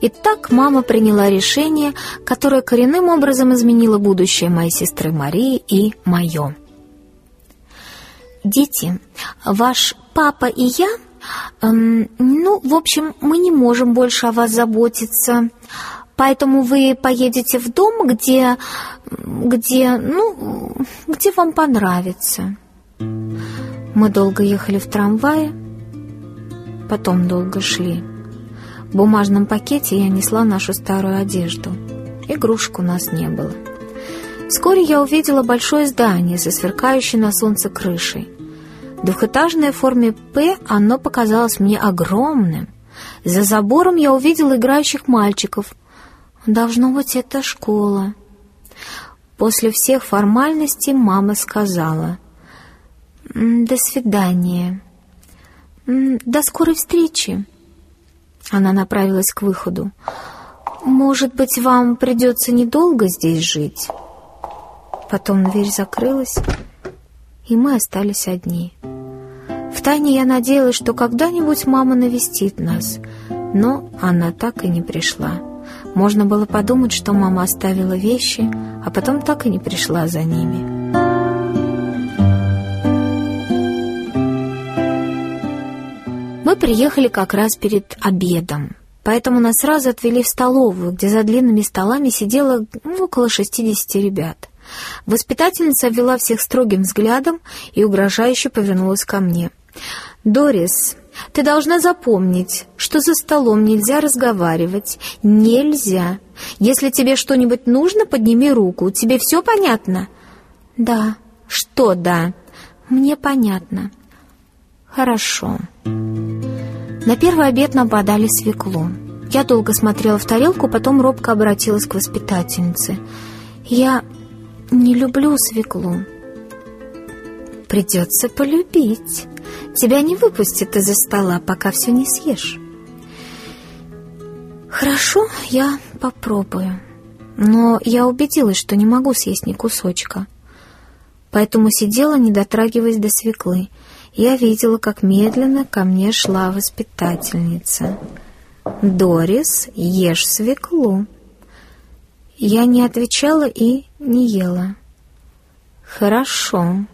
И так мама приняла решение, которое коренным образом изменило будущее моей сестры Марии и мое. «Дети, ваш папа и я, эм, ну, в общем, мы не можем больше о вас заботиться, поэтому вы поедете в дом, где, где, ну, где вам понравится». Мы долго ехали в трамвае, потом долго шли. Бумажном пакете я несла нашу старую одежду. Игрушек у нас не было. Вскоре я увидела большое здание со сверкающей на солнце крышей. Двухэтажное в форме «П» оно показалось мне огромным. За забором я увидела играющих мальчиков. Должно быть, это школа. После всех формальностей мама сказала «До свидания». «До скорой встречи». Она направилась к выходу. «Может быть, вам придется недолго здесь жить?» Потом дверь закрылась, и мы остались одни. Втайне я надеялась, что когда-нибудь мама навестит нас, но она так и не пришла. Можно было подумать, что мама оставила вещи, а потом так и не пришла за ними. Приехали как раз перед обедом, поэтому нас сразу отвели в столовую, где за длинными столами сидело ну, около 60 ребят. Воспитательница ввела всех строгим взглядом и угрожающе повернулась ко мне. «Дорис, ты должна запомнить, что за столом нельзя разговаривать. Нельзя. Если тебе что-нибудь нужно, подними руку. Тебе все понятно?» «Да». «Что «да»?» «Мне понятно». «Хорошо». На первый обед нам подали свеклу. Я долго смотрела в тарелку, потом робко обратилась к воспитательнице. «Я не люблю свеклу». «Придется полюбить. Тебя не выпустят из-за стола, пока все не съешь». «Хорошо, я попробую. Но я убедилась, что не могу съесть ни кусочка. Поэтому сидела, не дотрагиваясь до свеклы, я видела, как медленно ко мне шла воспитательница. «Дорис, ешь свеклу». Я не отвечала и не ела. «Хорошо».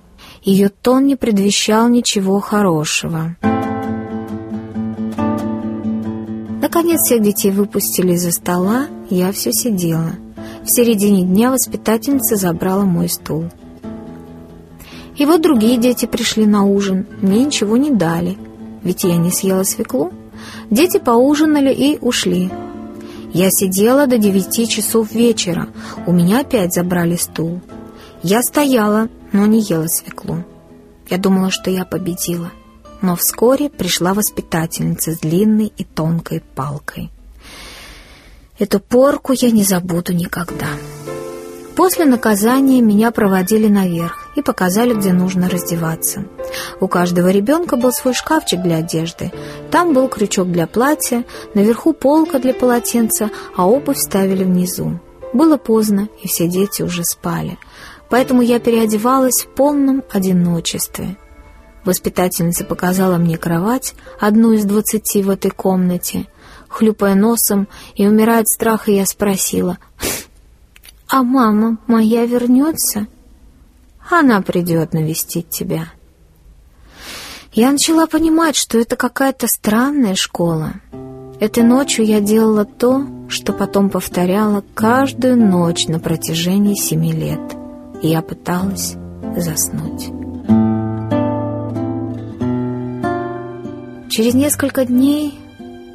Ее тон не предвещал ничего хорошего. Наконец всех детей выпустили из-за стола, я все сидела. В середине дня воспитательница забрала мой стул. И вот другие дети пришли на ужин, мне ничего не дали, ведь я не съела свеклу. Дети поужинали и ушли. Я сидела до девяти часов вечера, у меня опять забрали стул. Я стояла, но не ела свеклу. Я думала, что я победила. Но вскоре пришла воспитательница с длинной и тонкой палкой. Эту порку я не забуду никогда. После наказания меня проводили наверх и показали, где нужно раздеваться. У каждого ребенка был свой шкафчик для одежды. Там был крючок для платья, наверху полка для полотенца, а обувь ставили внизу. Было поздно, и все дети уже спали. Поэтому я переодевалась в полном одиночестве. Воспитательница показала мне кровать, одну из двадцати в этой комнате. Хлюпая носом и умирая от страха, я спросила — «А мама моя вернется?» «Она придет навестить тебя». Я начала понимать, что это какая-то странная школа. Этой ночью я делала то, что потом повторяла каждую ночь на протяжении семи лет. И я пыталась заснуть. Через несколько дней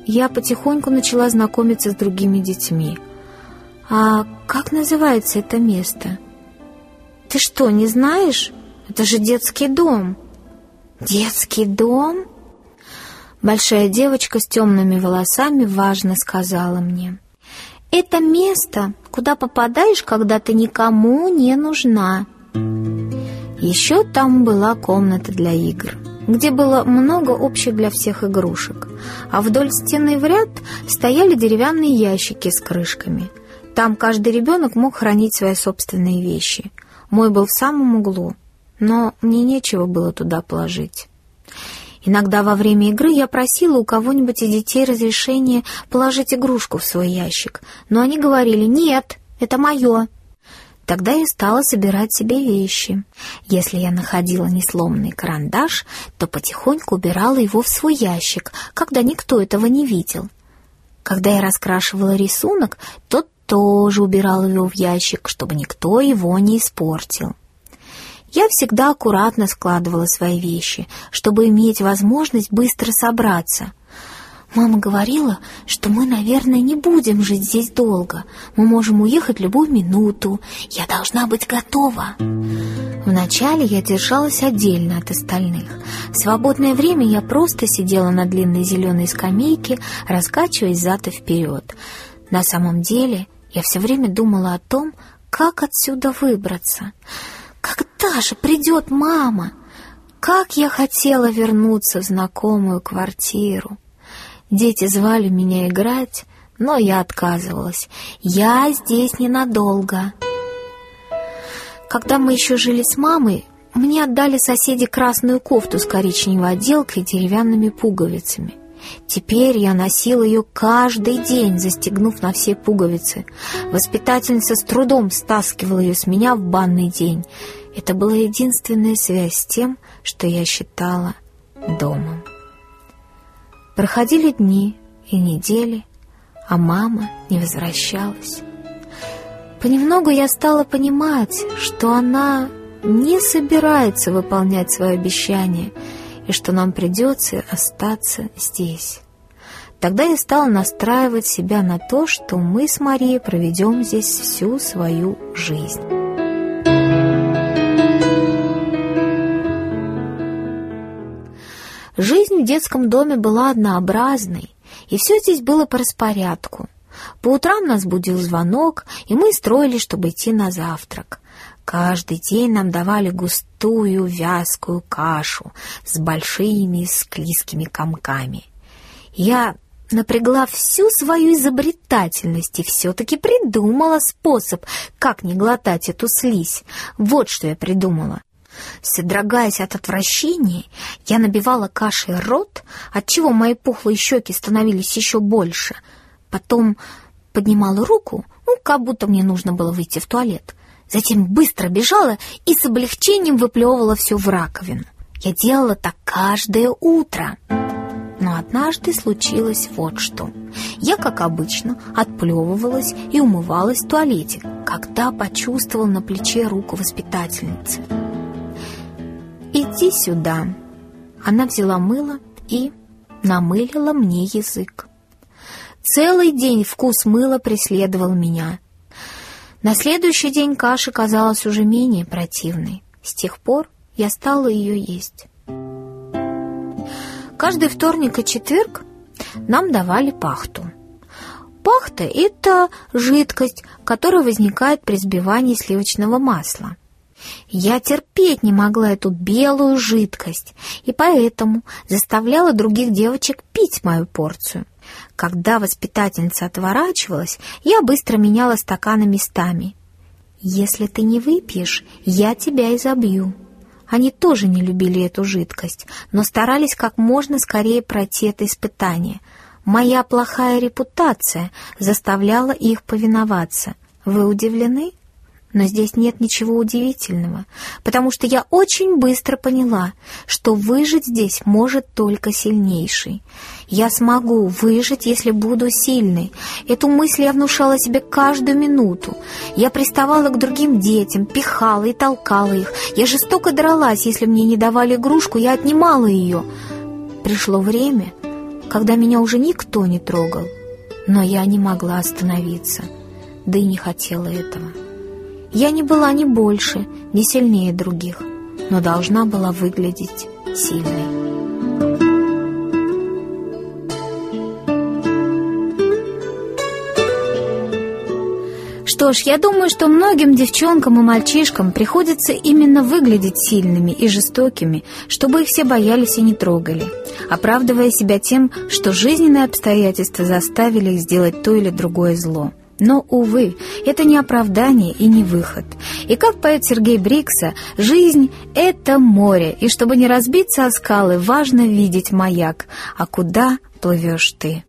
я потихоньку начала знакомиться с другими детьми — «А как называется это место?» «Ты что, не знаешь? Это же детский дом». «Детский дом?» Большая девочка с темными волосами важно сказала мне. «Это место, куда попадаешь, когда ты никому не нужна». Еще там была комната для игр, где было много общих для всех игрушек, а вдоль стены в ряд стояли деревянные ящики с крышками. Там каждый ребенок мог хранить свои собственные вещи. Мой был в самом углу, но мне нечего было туда положить. Иногда во время игры я просила у кого-нибудь из детей разрешения положить игрушку в свой ящик, но они говорили «нет, это мое». Тогда я стала собирать себе вещи. Если я находила несломанный карандаш, то потихоньку убирала его в свой ящик, когда никто этого не видел. Когда я раскрашивала рисунок, то тоже убирала его в ящик, чтобы никто его не испортил. Я всегда аккуратно складывала свои вещи, чтобы иметь возможность быстро собраться. Мама говорила, что мы, наверное, не будем жить здесь долго. Мы можем уехать любую минуту. Я должна быть готова. Вначале я держалась отдельно от остальных. В свободное время я просто сидела на длинной зеленой скамейке, раскачиваясь зад и вперед. На самом деле я все время думала о том, как отсюда выбраться. Когда же придет мама? Как я хотела вернуться в знакомую квартиру. Дети звали меня играть, но я отказывалась. Я здесь ненадолго. Когда мы еще жили с мамой, мне отдали соседи красную кофту с коричневой отделкой и деревянными пуговицами. Теперь я носила ее каждый день, застегнув на все пуговицы. Воспитательница с трудом стаскивала ее с меня в банный день. Это была единственная связь с тем, что я считала домом. Проходили дни и недели, а мама не возвращалась. Понемногу я стала понимать, что она не собирается выполнять свое обещание и что нам придется остаться здесь. Тогда я стала настраивать себя на то, что мы с Марией проведем здесь всю свою жизнь. Жизнь в детском доме была однообразной, и все здесь было по распорядку. По утрам нас будил звонок, и мы строили, чтобы идти на завтрак. Каждый день нам давали густую вязкую кашу с большими склизкими комками. Я напрягла всю свою изобретательность и все-таки придумала способ, как не глотать эту слизь. Вот что я придумала. Содрогаясь от отвращения, я набивала кашей рот, отчего мои пухлые щеки становились еще больше. Потом поднимала руку, ну, как будто мне нужно было выйти в туалет. Затем быстро бежала и с облегчением выплевывала все в раковину. Я делала так каждое утро. Но однажды случилось вот что. Я, как обычно, отплевывалась и умывалась в туалете, когда почувствовала на плече руку воспитательницы. «Иди сюда». Она взяла мыло и намылила мне язык. Целый день вкус мыла преследовал меня. На следующий день каша казалась уже менее противной. С тех пор я стала ее есть. Каждый вторник и четверг нам давали пахту. Пахта – это жидкость, которая возникает при взбивании сливочного масла. Я терпеть не могла эту белую жидкость, и поэтому заставляла других девочек пить мою порцию. Когда воспитательница отворачивалась, я быстро меняла стаканы местами. «Если ты не выпьешь, я тебя изобью». Они тоже не любили эту жидкость, но старались как можно скорее пройти это испытание. Моя плохая репутация заставляла их повиноваться. Вы удивлены? Но здесь нет ничего удивительного, потому что я очень быстро поняла, что выжить здесь может только сильнейший. Я смогу выжить, если буду сильной. Эту мысль я внушала себе каждую минуту. Я приставала к другим детям, пихала и толкала их. Я жестоко дралась, если мне не давали игрушку, я отнимала ее. Пришло время, когда меня уже никто не трогал, но я не могла остановиться, да и не хотела этого. Я не была ни больше, ни сильнее других, но должна была выглядеть сильной. Что ж, я думаю, что многим девчонкам и мальчишкам приходится именно выглядеть сильными и жестокими, чтобы их все боялись и не трогали, оправдывая себя тем, что жизненные обстоятельства заставили их сделать то или другое зло. Но, увы, это не оправдание и не выход. И как поет Сергей Брикса, жизнь — это море, и чтобы не разбиться о скалы, важно видеть маяк, а куда плывешь ты.